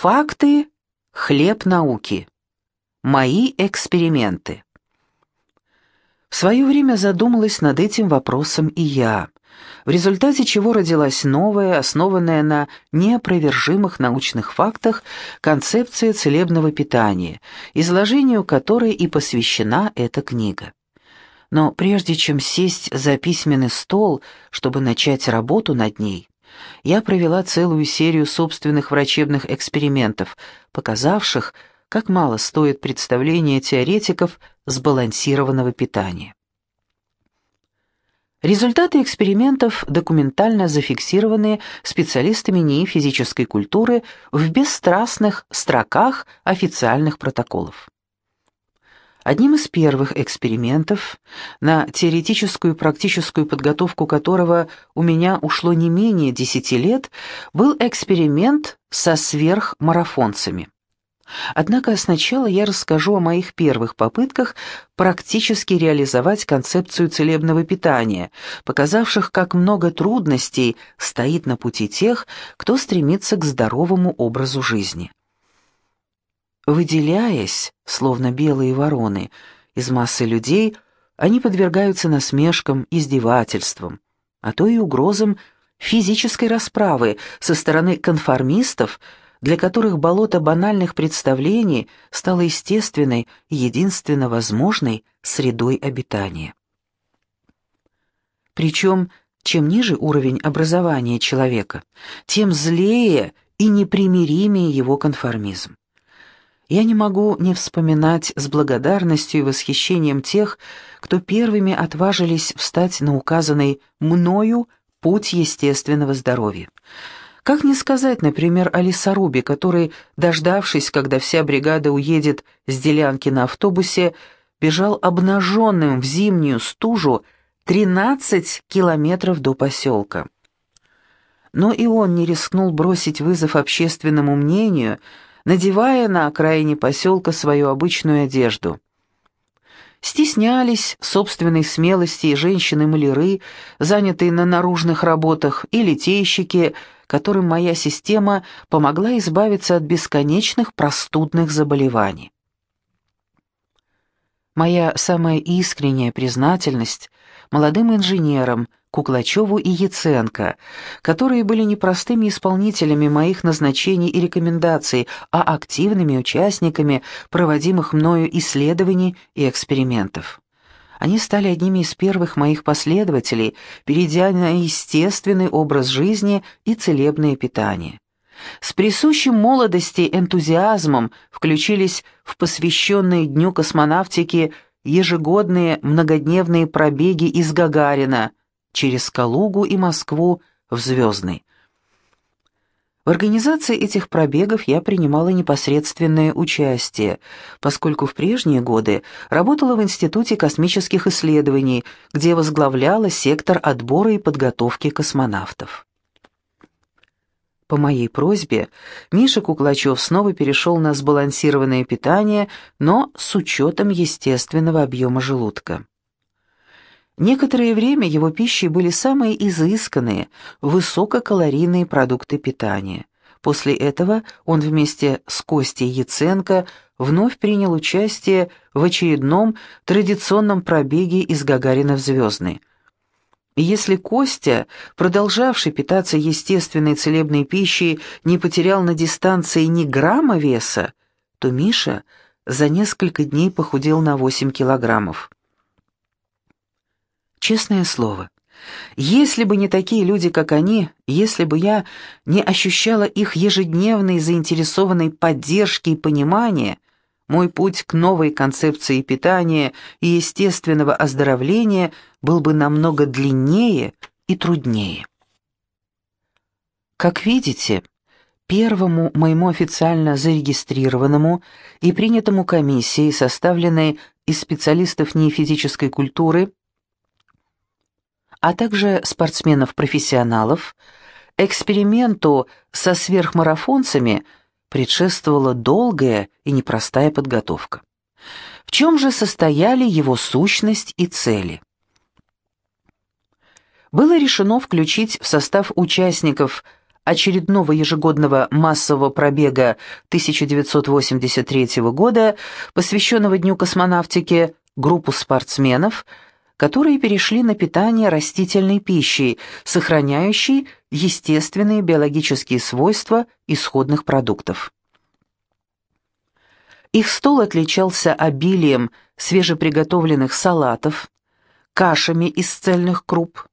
Факты — хлеб науки. Мои эксперименты. В свое время задумалась над этим вопросом и я, в результате чего родилась новая, основанная на неопровержимых научных фактах, концепция целебного питания, изложению которой и посвящена эта книга. Но прежде чем сесть за письменный стол, чтобы начать работу над ней, я провела целую серию собственных врачебных экспериментов, показавших, как мало стоит представление теоретиков сбалансированного питания. Результаты экспериментов документально зафиксированы специалистами НИИ физической культуры в бесстрастных строках официальных протоколов. Одним из первых экспериментов, на теоретическую и практическую подготовку которого у меня ушло не менее 10 лет, был эксперимент со сверхмарафонцами. Однако сначала я расскажу о моих первых попытках практически реализовать концепцию целебного питания, показавших, как много трудностей стоит на пути тех, кто стремится к здоровому образу жизни. Выделяясь, словно белые вороны, из массы людей, они подвергаются насмешкам, издевательствам, а то и угрозам физической расправы со стороны конформистов, для которых болото банальных представлений стало естественной и единственно возможной средой обитания. Причем, чем ниже уровень образования человека, тем злее и непримиримее его конформизм. Я не могу не вспоминать с благодарностью и восхищением тех, кто первыми отважились встать на указанный мною путь естественного здоровья – как не сказать, например, о лесорубе, который, дождавшись, когда вся бригада уедет с делянки на автобусе, бежал обнаженным в зимнюю стужу 13 километров до поселка. Но и он не рискнул бросить вызов общественному мнению, надевая на окраине поселка свою обычную одежду. Стеснялись собственной смелости и женщины-маляры, занятые на наружных работах, и литейщики – которым моя система помогла избавиться от бесконечных простудных заболеваний. Моя самая искренняя признательность молодым инженерам Куклачеву и Яценко, которые были не простыми исполнителями моих назначений и рекомендаций, а активными участниками проводимых мною исследований и экспериментов. Они стали одними из первых моих последователей, перейдя на естественный образ жизни и целебное питание. С присущим молодости энтузиазмом включились в посвященные Дню космонавтики ежегодные многодневные пробеги из Гагарина через Калугу и Москву в Звездный. В организации этих пробегов я принимала непосредственное участие, поскольку в прежние годы работала в Институте космических исследований, где возглавляла сектор отбора и подготовки космонавтов. По моей просьбе Миша Куклачев снова перешел на сбалансированное питание, но с учетом естественного объема желудка. Некоторое время его пищей были самые изысканные, высококалорийные продукты питания. После этого он вместе с Костей Яценко вновь принял участие в очередном традиционном пробеге из Гагарина в Звездный. Если Костя, продолжавший питаться естественной целебной пищей, не потерял на дистанции ни грамма веса, то Миша за несколько дней похудел на 8 килограммов. Честное слово, если бы не такие люди, как они, если бы я не ощущала их ежедневной заинтересованной поддержки и понимания, мой путь к новой концепции питания и естественного оздоровления был бы намного длиннее и труднее. Как видите, первому моему официально зарегистрированному и принятому комиссией, составленной из специалистов нефизической культуры, а также спортсменов-профессионалов, эксперименту со сверхмарафонцами предшествовала долгая и непростая подготовка. В чем же состояли его сущность и цели? Было решено включить в состав участников очередного ежегодного массового пробега 1983 года, посвященного Дню космонавтики, группу спортсменов, которые перешли на питание растительной пищей, сохраняющей естественные биологические свойства исходных продуктов. Их стол отличался обилием свежеприготовленных салатов, кашами из цельных круп,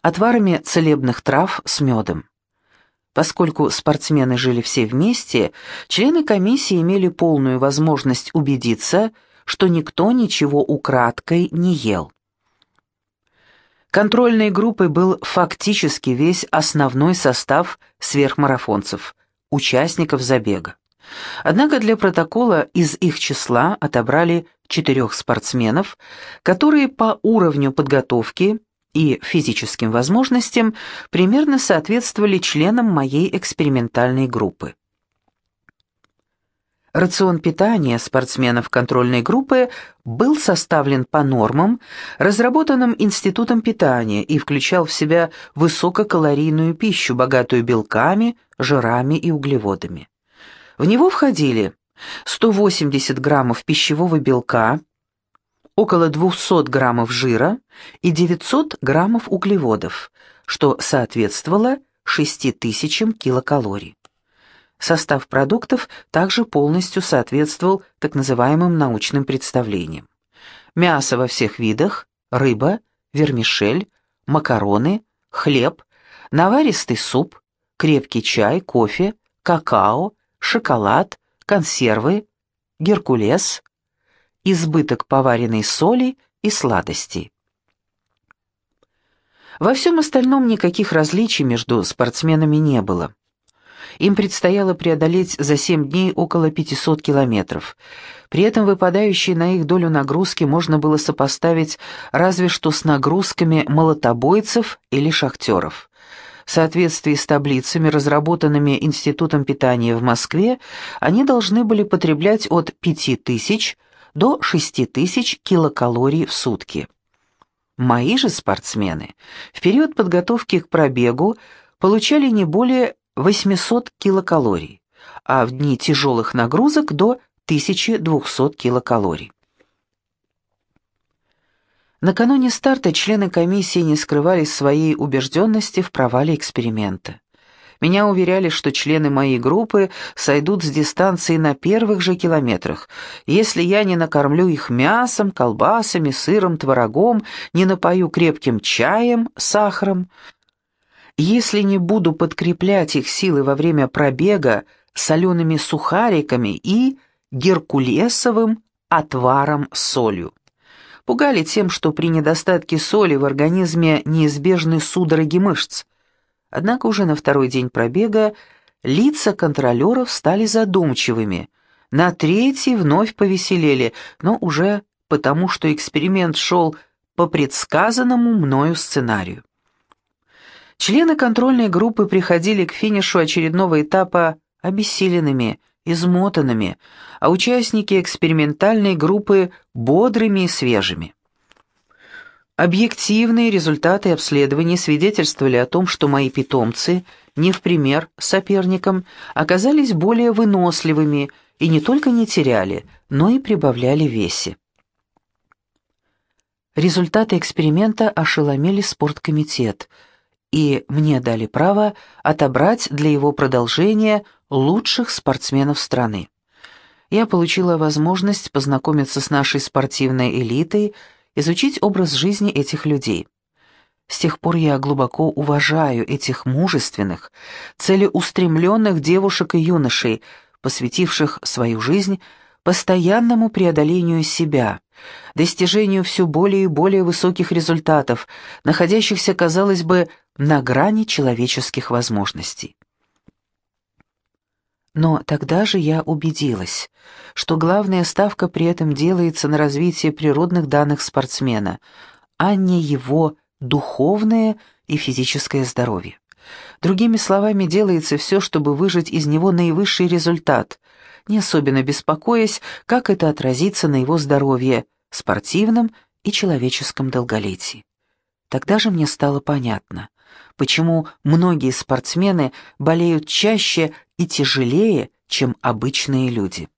отварами целебных трав с медом. Поскольку спортсмены жили все вместе, члены комиссии имели полную возможность убедиться, что никто ничего украдкой не ел. Контрольной группой был фактически весь основной состав сверхмарафонцев, участников забега. Однако для протокола из их числа отобрали четырех спортсменов, которые по уровню подготовки и физическим возможностям примерно соответствовали членам моей экспериментальной группы. Рацион питания спортсменов контрольной группы был составлен по нормам, разработанным Институтом питания и включал в себя высококалорийную пищу, богатую белками, жирами и углеводами. В него входили 180 граммов пищевого белка, около 200 граммов жира и 900 граммов углеводов, что соответствовало 6000 килокалорий. Состав продуктов также полностью соответствовал так называемым научным представлениям. Мясо во всех видах, рыба, вермишель, макароны, хлеб, наваристый суп, крепкий чай, кофе, какао, шоколад, консервы, геркулес, избыток поваренной соли и сладостей. Во всем остальном никаких различий между спортсменами не было. Им предстояло преодолеть за 7 дней около 500 километров. При этом выпадающие на их долю нагрузки можно было сопоставить разве что с нагрузками молотобойцев или шахтеров. В соответствии с таблицами, разработанными Институтом питания в Москве, они должны были потреблять от 5000 до 6000 килокалорий в сутки. Мои же спортсмены в период подготовки к пробегу получали не более 800 килокалорий, а в дни тяжелых нагрузок до 1200 килокалорий. Накануне старта члены комиссии не скрывали своей убежденности в провале эксперимента. Меня уверяли, что члены моей группы сойдут с дистанции на первых же километрах, если я не накормлю их мясом, колбасами, сыром, творогом, не напою крепким чаем, сахаром, если не буду подкреплять их силы во время пробега солеными сухариками и геркулесовым отваром с солью пугали тем, что при недостатке соли в организме неизбежны судороги мышц. Однако уже на второй день пробега лица контролеров стали задумчивыми, на третий вновь повеселели, но уже потому, что эксперимент шел по предсказанному мною сценарию. Члены контрольной группы приходили к финишу очередного этапа обессиленными, измотанными, а участники экспериментальной группы бодрыми и свежими. Объективные результаты обследований свидетельствовали о том, что мои питомцы, не в пример соперникам, оказались более выносливыми и не только не теряли, но и прибавляли весе. Результаты эксперимента ошеломили спорткомитет, и мне дали право отобрать для его продолжения лучших спортсменов страны. Я получила возможность познакомиться с нашей спортивной элитой, изучить образ жизни этих людей. С тех пор я глубоко уважаю этих мужественных, целеустремленных девушек и юношей, посвятивших свою жизнь постоянному преодолению себя, достижению все более и более высоких результатов, находящихся, казалось бы, на грани человеческих возможностей. Но тогда же я убедилась, что главная ставка при этом делается на развитие природных данных спортсмена, а не его духовное и физическое здоровье. Другими словами, делается все, чтобы выжать из него наивысший результат, не особенно беспокоясь, как это отразится на его здоровье, спортивном и человеческом долголетии. Тогда же мне стало понятно, почему многие спортсмены болеют чаще и тяжелее, чем обычные люди.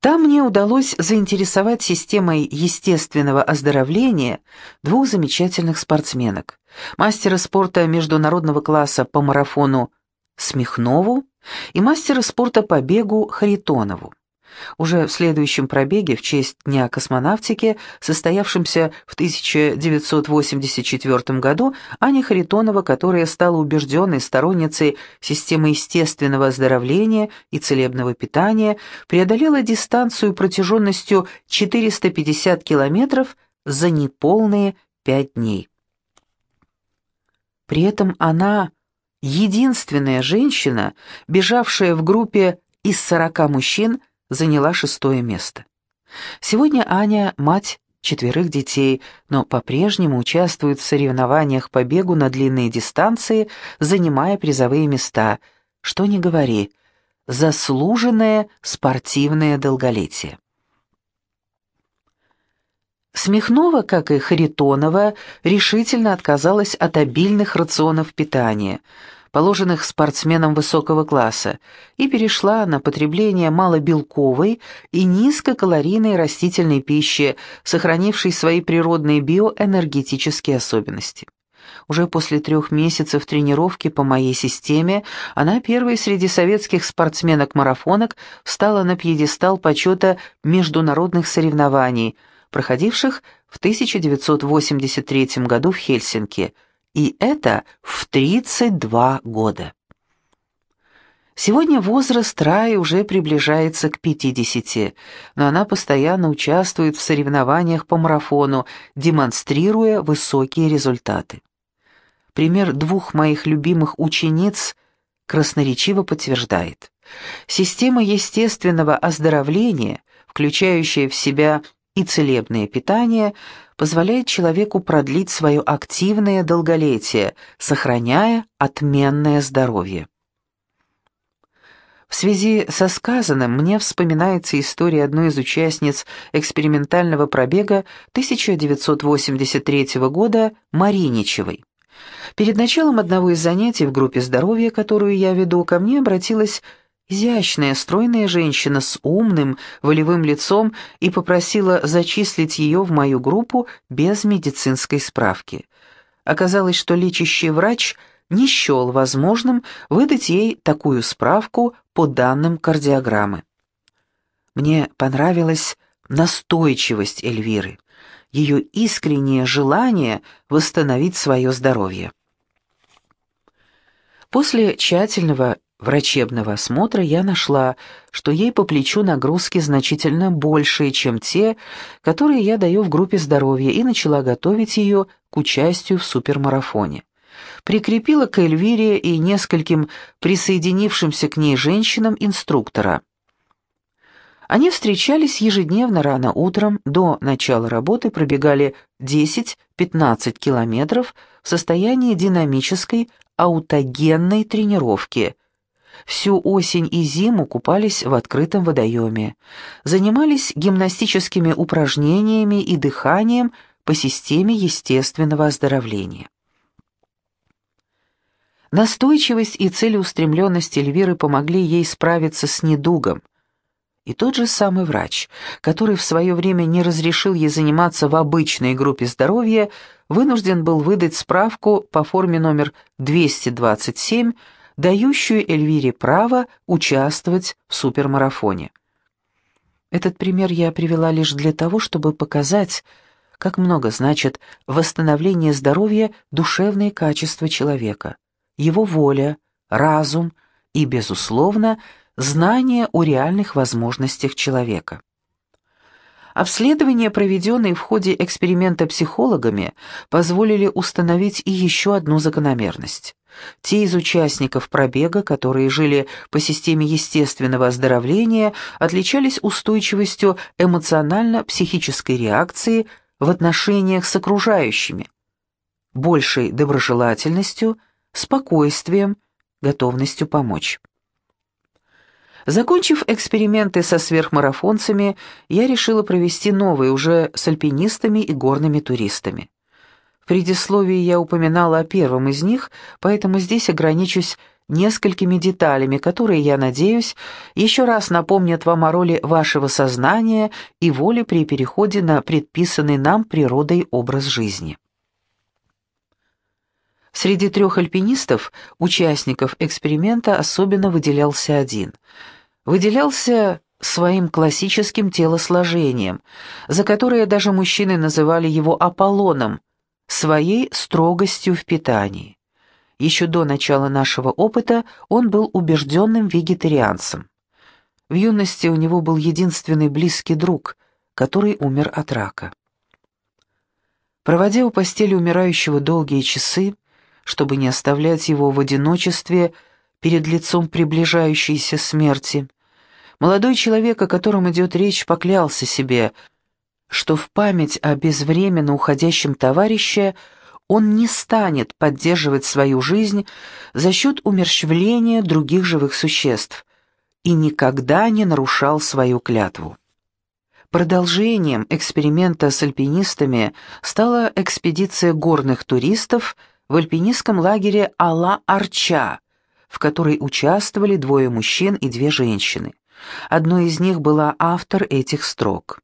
Там мне удалось заинтересовать системой естественного оздоровления двух замечательных спортсменок. Мастера спорта международного класса по марафону Смехнову и мастера спорта по бегу Харитонову. Уже в следующем пробеге в честь Дня космонавтики, состоявшемся в 1984 году, Аня Харитонова, которая стала убежденной сторонницей системы естественного оздоровления и целебного питания, преодолела дистанцию протяженностью 450 километров за неполные пять дней. При этом она единственная женщина, бежавшая в группе из 40 мужчин, заняла шестое место. Сегодня Аня – мать четверых детей, но по-прежнему участвует в соревнованиях по бегу на длинные дистанции, занимая призовые места. Что ни говори, заслуженное спортивное долголетие. Смехнова, как и Харитонова, решительно отказалась от обильных рационов питания – положенных спортсменам высокого класса, и перешла на потребление малобелковой и низкокалорийной растительной пищи, сохранившей свои природные биоэнергетические особенности. Уже после трех месяцев тренировки по моей системе она первой среди советских спортсменок-марафонок встала на пьедестал почета международных соревнований, проходивших в 1983 году в Хельсинки – и это в 32 года. Сегодня возраст Раи уже приближается к 50, но она постоянно участвует в соревнованиях по марафону, демонстрируя высокие результаты. Пример двух моих любимых учениц красноречиво подтверждает. Система естественного оздоровления, включающая в себя и целебное питание, позволяет человеку продлить свое активное долголетие, сохраняя отменное здоровье. В связи со сказанным мне вспоминается история одной из участниц экспериментального пробега 1983 года Мариничевой. Перед началом одного из занятий в группе здоровья, которую я веду, ко мне обратилась изящная, стройная женщина с умным, волевым лицом и попросила зачислить ее в мою группу без медицинской справки. Оказалось, что лечащий врач не счел возможным выдать ей такую справку по данным кардиограммы. Мне понравилась настойчивость Эльвиры, ее искреннее желание восстановить свое здоровье. После тщательного врачебного осмотра я нашла, что ей по плечу нагрузки значительно большие, чем те, которые я даю в группе здоровья, и начала готовить ее к участию в супермарафоне. Прикрепила к Эльвире и нескольким присоединившимся к ней женщинам инструктора. Они встречались ежедневно рано утром, до начала работы пробегали 10-15 километров в состоянии динамической аутогенной тренировки – Всю осень и зиму купались в открытом водоеме, занимались гимнастическими упражнениями и дыханием по системе естественного оздоровления. Настойчивость и целеустремленность Эльвиры помогли ей справиться с недугом. И тот же самый врач, который в свое время не разрешил ей заниматься в обычной группе здоровья, вынужден был выдать справку по форме номер 227 дающую Эльвире право участвовать в супермарафоне. Этот пример я привела лишь для того, чтобы показать, как много значит восстановление здоровья душевные качества человека, его воля, разум и, безусловно, знание о реальных возможностях человека. Обследования, проведенные в ходе эксперимента психологами, позволили установить и еще одну закономерность. Те из участников пробега, которые жили по системе естественного оздоровления, отличались устойчивостью эмоционально-психической реакции в отношениях с окружающими, большей доброжелательностью, спокойствием, готовностью помочь. Закончив эксперименты со сверхмарафонцами, я решила провести новые уже с альпинистами и горными туристами. Предисловии я упоминала о первом из них, поэтому здесь ограничусь несколькими деталями, которые, я надеюсь, еще раз напомнят вам о роли вашего сознания и воли при переходе на предписанный нам природой образ жизни. Среди трех альпинистов, участников эксперимента, особенно выделялся один. Выделялся своим классическим телосложением, за которое даже мужчины называли его Аполлоном, своей строгостью в питании. Еще до начала нашего опыта он был убежденным вегетарианцем. В юности у него был единственный близкий друг, который умер от рака. Проводя у постели умирающего долгие часы, чтобы не оставлять его в одиночестве перед лицом приближающейся смерти, молодой человек, о котором идет речь, поклялся себе, что в память о безвременно уходящем товарище – он не станет поддерживать свою жизнь за счет умерщвления других живых существ и никогда не нарушал свою клятву. Продолжением эксперимента с альпинистами стала экспедиция горных туристов в альпинистском лагере Алла-Арча, в которой участвовали двое мужчин и две женщины. Одной из них была автор этих строк.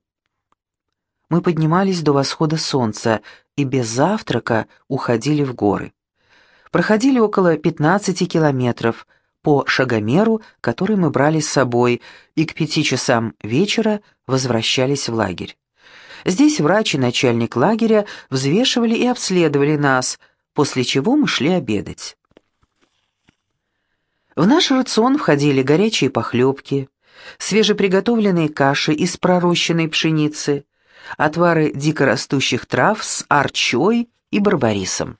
Мы поднимались до восхода солнца, и без завтрака уходили в горы. Проходили около 15 километров по шагомеру, который мы брали с собой, и к пяти часам вечера возвращались в лагерь. Здесь врач и начальник лагеря взвешивали и обследовали нас, после чего мы шли обедать. В наш рацион входили горячие похлебки, свежеприготовленные каши из пророщенной пшеницы, отвары дикорастущих трав с арчой и барбарисом.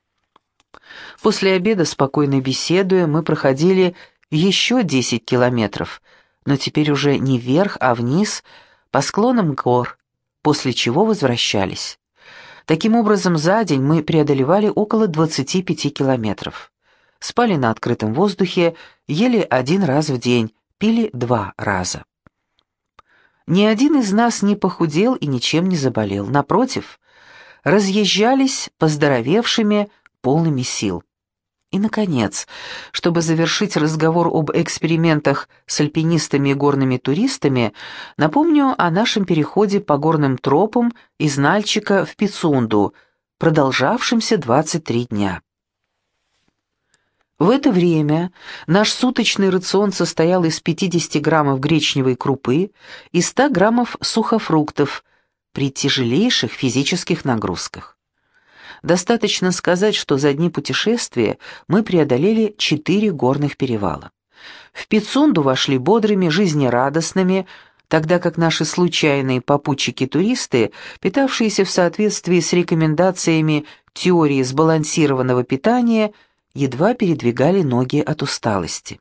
После обеда, спокойно беседуя, мы проходили еще 10 километров, но теперь уже не вверх, а вниз, по склонам гор, после чего возвращались. Таким образом, за день мы преодолевали около 25 километров. Спали на открытом воздухе, ели один раз в день, пили два раза. Ни один из нас не похудел и ничем не заболел. Напротив, разъезжались поздоровевшими, полными сил. И, наконец, чтобы завершить разговор об экспериментах с альпинистами и горными туристами, напомню о нашем переходе по горным тропам из Нальчика в Пицунду, продолжавшемся 23 дня. В это время наш суточный рацион состоял из 50 граммов гречневой крупы и 100 граммов сухофруктов при тяжелейших физических нагрузках. Достаточно сказать, что за дни путешествия мы преодолели четыре горных перевала. В Пицунду вошли бодрыми, жизнерадостными, тогда как наши случайные попутчики-туристы, питавшиеся в соответствии с рекомендациями теории сбалансированного питания – едва передвигали ноги от усталости.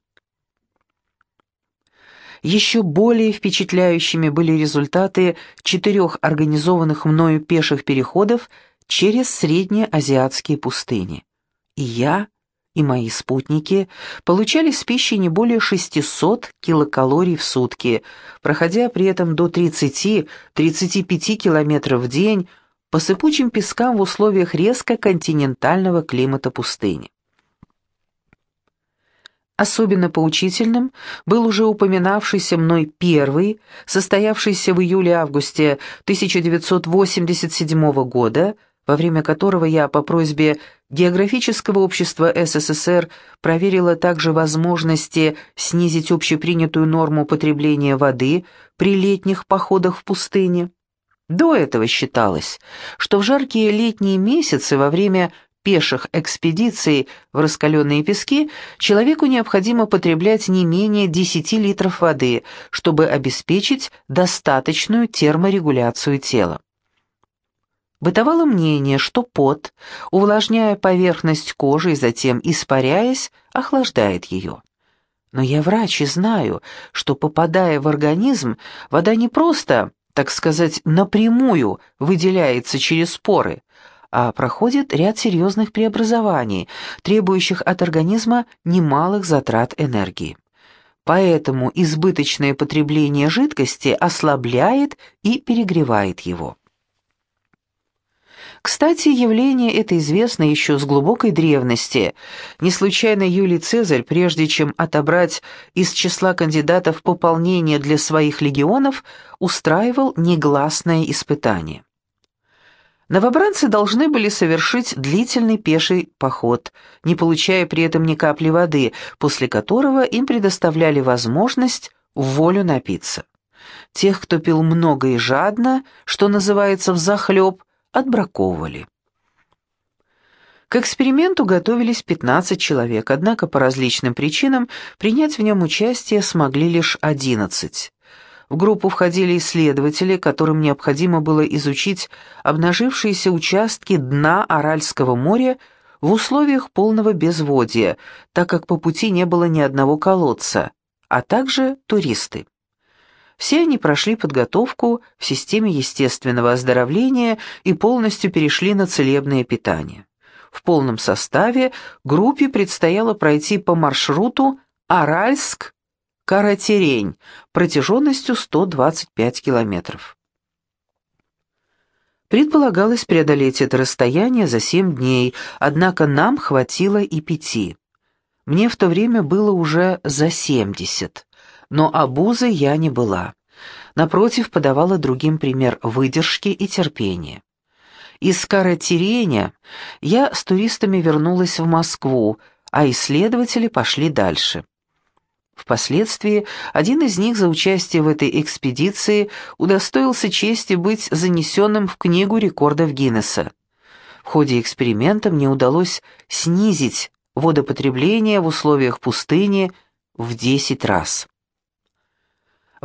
Еще более впечатляющими были результаты четырех организованных мною пеших переходов через среднеазиатские пустыни. И я, и мои спутники получали с пищей не более 600 килокалорий в сутки, проходя при этом до 30-35 километров в день по сыпучим пескам в условиях резко континентального климата пустыни. Особенно поучительным был уже упоминавшийся мной первый, состоявшийся в июле-августе 1987 года, во время которого я по просьбе Географического общества СССР проверила также возможности снизить общепринятую норму потребления воды при летних походах в пустыне. До этого считалось, что в жаркие летние месяцы во время пеших экспедиций в раскаленные пески человеку необходимо потреблять не менее 10 литров воды, чтобы обеспечить достаточную терморегуляцию тела. Бытовало мнение, что пот, увлажняя поверхность кожи и затем испаряясь, охлаждает ее. Но я врач и знаю, что, попадая в организм, вода не просто, так сказать, напрямую выделяется через поры, а проходит ряд серьезных преобразований, требующих от организма немалых затрат энергии. Поэтому избыточное потребление жидкости ослабляет и перегревает его. Кстати, явление это известно еще с глубокой древности. Не случайно Юлий Цезарь, прежде чем отобрать из числа кандидатов пополнение для своих легионов, устраивал негласное испытание. Новобранцы должны были совершить длительный пеший поход, не получая при этом ни капли воды, после которого им предоставляли возможность в волю напиться. Тех, кто пил много и жадно, что называется взахлеб, отбраковывали. К эксперименту готовились 15 человек, однако по различным причинам принять в нем участие смогли лишь 11. В группу входили исследователи, которым необходимо было изучить обнажившиеся участки дна Аральского моря в условиях полного безводья, так как по пути не было ни одного колодца, а также туристы. Все они прошли подготовку в системе естественного оздоровления и полностью перешли на целебное питание. В полном составе группе предстояло пройти по маршруту Аральск-Каратерень протяженностью 125 километров. Предполагалось преодолеть это расстояние за семь дней, однако нам хватило и пяти. Мне в то время было уже за семьдесят но обузой я не была. Напротив, подавала другим пример выдержки и терпения. Из Каратереня я с туристами вернулась в Москву, а исследователи пошли дальше. Впоследствии один из них за участие в этой экспедиции удостоился чести быть занесенным в Книгу рекордов Гиннесса. В ходе эксперимента мне удалось снизить водопотребление в условиях пустыни в 10 раз.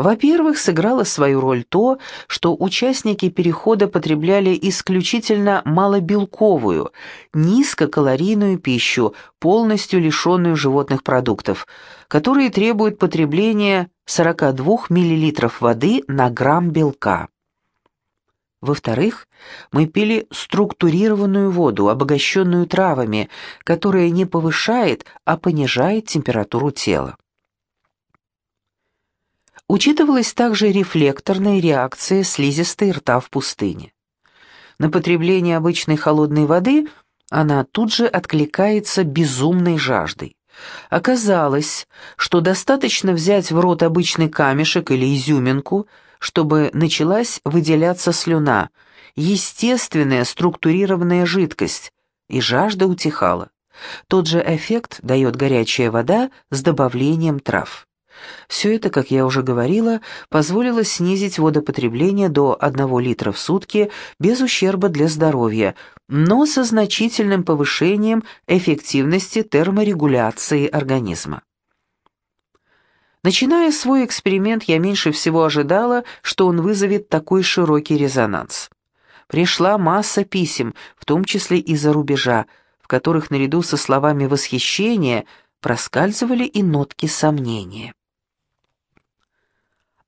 Во-первых, сыграло свою роль то, что участники перехода потребляли исключительно малобелковую, низкокалорийную пищу, полностью лишенную животных продуктов, которые требуют потребления 42 мл воды на грамм белка. Во-вторых, мы пили структурированную воду, обогащенную травами, которая не повышает, а понижает температуру тела. Учитывалась также рефлекторная реакция слизистой рта в пустыне. На потребление обычной холодной воды она тут же откликается безумной жаждой. Оказалось, что достаточно взять в рот обычный камешек или изюминку, чтобы началась выделяться слюна, естественная структурированная жидкость, и жажда утихала. Тот же эффект дает горячая вода с добавлением трав. Все это, как я уже говорила, позволило снизить водопотребление до 1 литра в сутки без ущерба для здоровья, но со значительным повышением эффективности терморегуляции организма. Начиная свой эксперимент, я меньше всего ожидала, что он вызовет такой широкий резонанс. Пришла масса писем, в том числе из-за рубежа, в которых наряду со словами восхищения проскальзывали и нотки сомнения.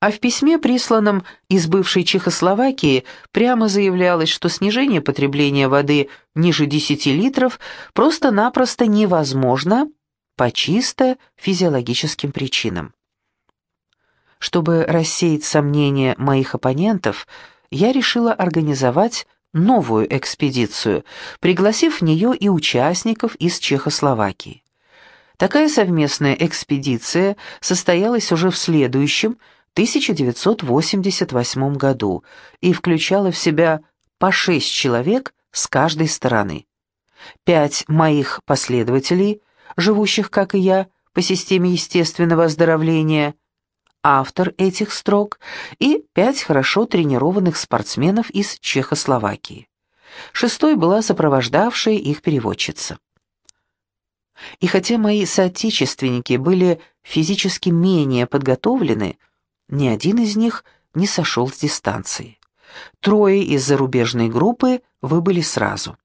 А в письме, присланном из бывшей Чехословакии, прямо заявлялось, что снижение потребления воды ниже 10 литров просто-напросто невозможно по чисто физиологическим причинам. Чтобы рассеять сомнения моих оппонентов, я решила организовать новую экспедицию, пригласив в нее и участников из Чехословакии. Такая совместная экспедиция состоялась уже в следующем, 1988 году и включала в себя по шесть человек с каждой стороны. Пять моих последователей, живущих, как и я, по системе естественного оздоровления, автор этих строк и пять хорошо тренированных спортсменов из Чехословакии. Шестой была сопровождавшая их переводчица. И хотя мои соотечественники были физически менее подготовлены, ни один из них не сошел с дистанции. Трое из зарубежной группы выбыли сразу.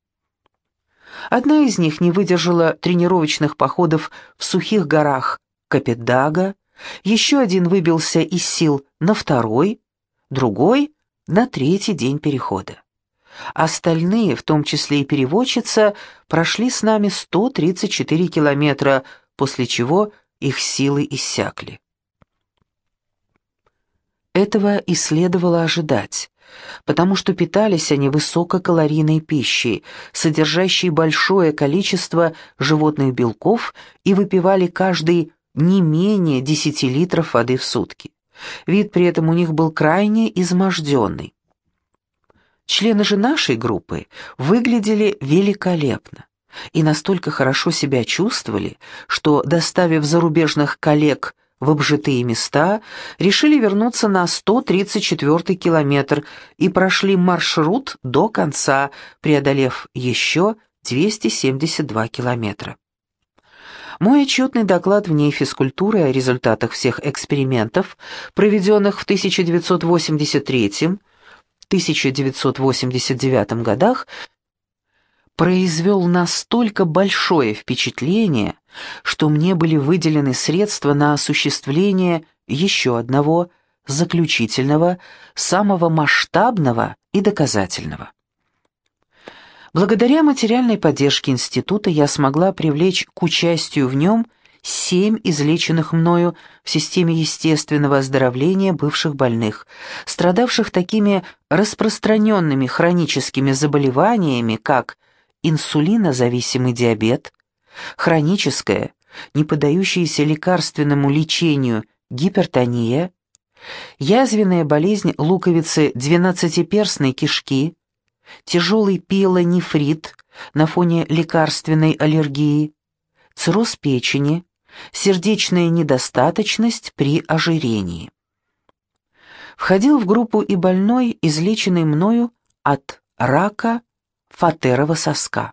Одна из них не выдержала тренировочных походов в сухих горах Капетдага, еще один выбился из сил на второй, другой — на третий день перехода. Остальные, в том числе и переводчица, прошли с нами 134 километра, после чего их силы иссякли. Этого и следовало ожидать, потому что питались они высококалорийной пищей, содержащей большое количество животных белков и выпивали каждый не менее 10 литров воды в сутки. Вид при этом у них был крайне изможденный. Члены же нашей группы выглядели великолепно и настолько хорошо себя чувствовали, что, доставив зарубежных коллег в обжитые места, решили вернуться на 134-й километр и прошли маршрут до конца, преодолев еще 272 километра. Мой отчетный доклад в ней физкультуры о результатах всех экспериментов, проведенных в 1983 1989 годах произвел настолько большое впечатление, что мне были выделены средства на осуществление еще одного заключительного, самого масштабного и доказательного. Благодаря материальной поддержке института я смогла привлечь к участию в нем семь излеченных мною в системе естественного оздоровления бывших больных, страдавших такими распространенными хроническими заболеваниями, как инсулинозависимый диабет, хроническая, не поддающаяся лекарственному лечению гипертония, язвенная болезнь луковицы двенадцатиперстной кишки, тяжелый пиелонефрит на фоне лекарственной аллергии, цирроз печени, сердечная недостаточность при ожирении. Входил в группу и больной, излеченный мною от рака фатерова соска.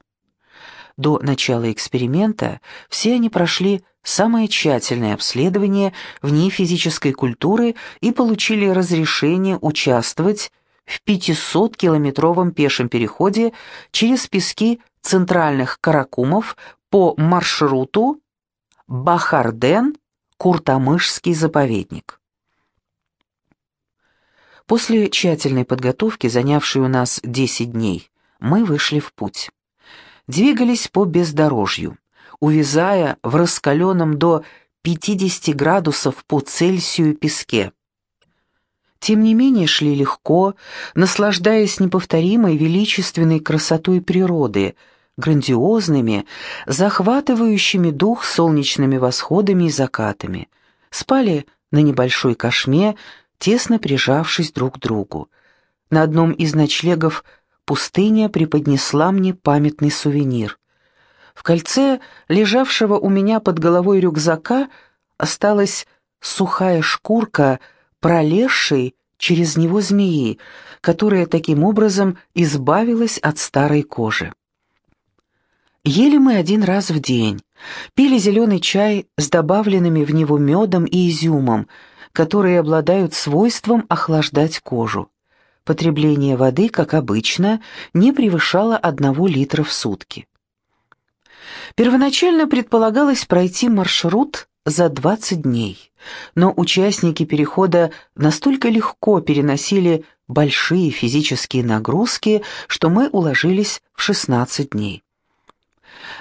До начала эксперимента все они прошли самое тщательное обследование вне физической культуры и получили разрешение участвовать в 500-километровом пешем переходе через пески центральных каракумов по маршруту Бахарден-Куртамышский заповедник. После тщательной подготовки, занявшей у нас 10 дней, мы вышли в путь. Двигались по бездорожью, увязая в раскаленном до 50 градусов по Цельсию песке. Тем не менее шли легко, наслаждаясь неповторимой величественной красотой природы – грандиозными, захватывающими дух солнечными восходами и закатами. Спали на небольшой кошме, тесно прижавшись друг к другу. На одном из ночлегов пустыня преподнесла мне памятный сувенир. В кольце лежавшего у меня под головой рюкзака осталась сухая шкурка, пролезшей через него змеи, которая таким образом избавилась от старой кожи. Ели мы один раз в день, пили зеленый чай с добавленными в него медом и изюмом, которые обладают свойством охлаждать кожу. Потребление воды, как обычно, не превышало одного литра в сутки. Первоначально предполагалось пройти маршрут за 20 дней, но участники перехода настолько легко переносили большие физические нагрузки, что мы уложились в 16 дней.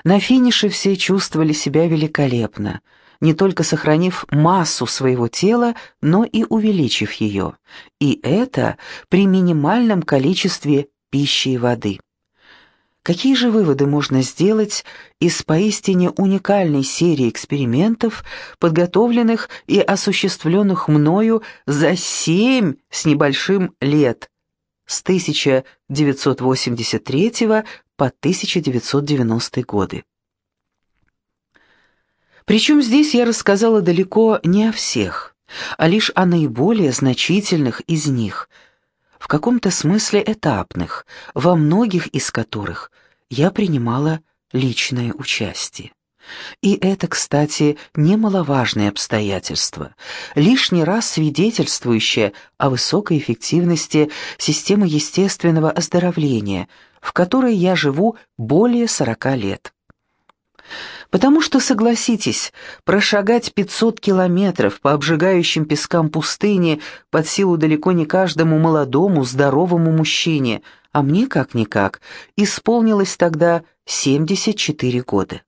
На финише все чувствовали себя великолепно, не только сохранив массу своего тела, но и увеличив ее. И это при минимальном количестве пищи и воды. Какие же выводы можно сделать из поистине уникальной серии экспериментов, подготовленных и осуществленных мною за семь с небольшим лет, с 1983 по 1990 годы. Причем здесь я рассказала далеко не о всех, а лишь о наиболее значительных из них, в каком-то смысле этапных, во многих из которых я принимала личное участие. И это, кстати, немаловажное обстоятельство, лишний раз свидетельствующее о высокой эффективности системы естественного оздоровления, в которой я живу более 40 лет. Потому что, согласитесь, прошагать 500 километров по обжигающим пескам пустыни под силу далеко не каждому молодому, здоровому мужчине, а мне, как-никак, исполнилось тогда 74 года.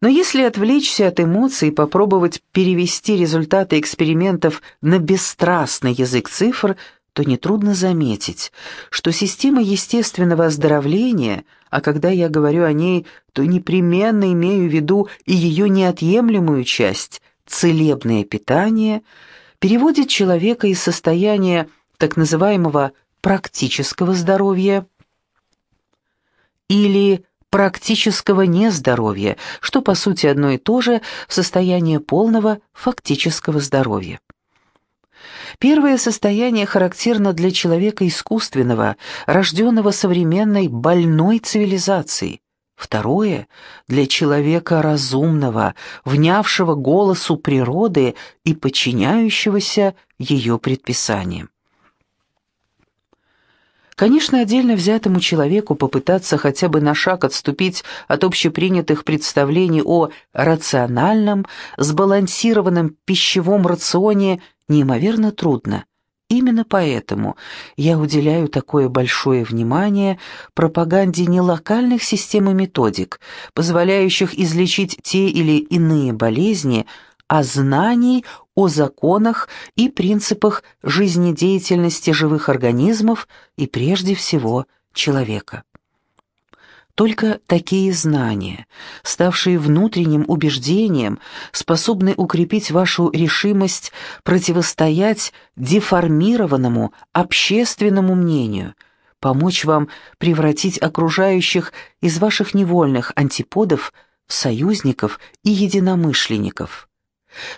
Но если отвлечься от эмоций и попробовать перевести результаты экспериментов на бесстрастный язык цифр, то нетрудно заметить, что система естественного оздоровления, а когда я говорю о ней, то непременно имею в виду и ее неотъемлемую часть – целебное питание, переводит человека из состояния так называемого практического здоровья или практического нездоровья, что по сути одно и то же в состояние полного фактического здоровья. Первое состояние характерно для человека искусственного, рожденного современной больной цивилизацией. Второе – для человека разумного, внявшего голосу природы и подчиняющегося ее предписаниям. Конечно, отдельно взятому человеку попытаться хотя бы на шаг отступить от общепринятых представлений о рациональном, сбалансированном пищевом рационе неимоверно трудно. Именно поэтому я уделяю такое большое внимание пропаганде не локальных систем и методик, позволяющих излечить те или иные болезни, а знаний о законах и принципах жизнедеятельности живых организмов и прежде всего человека. Только такие знания, ставшие внутренним убеждением, способны укрепить вашу решимость противостоять деформированному общественному мнению, помочь вам превратить окружающих из ваших невольных антиподов в союзников и единомышленников.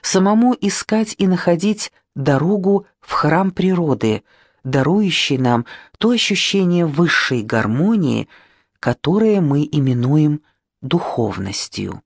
Самому искать и находить дорогу в храм природы, дарующий нам то ощущение высшей гармонии, которое мы именуем духовностью.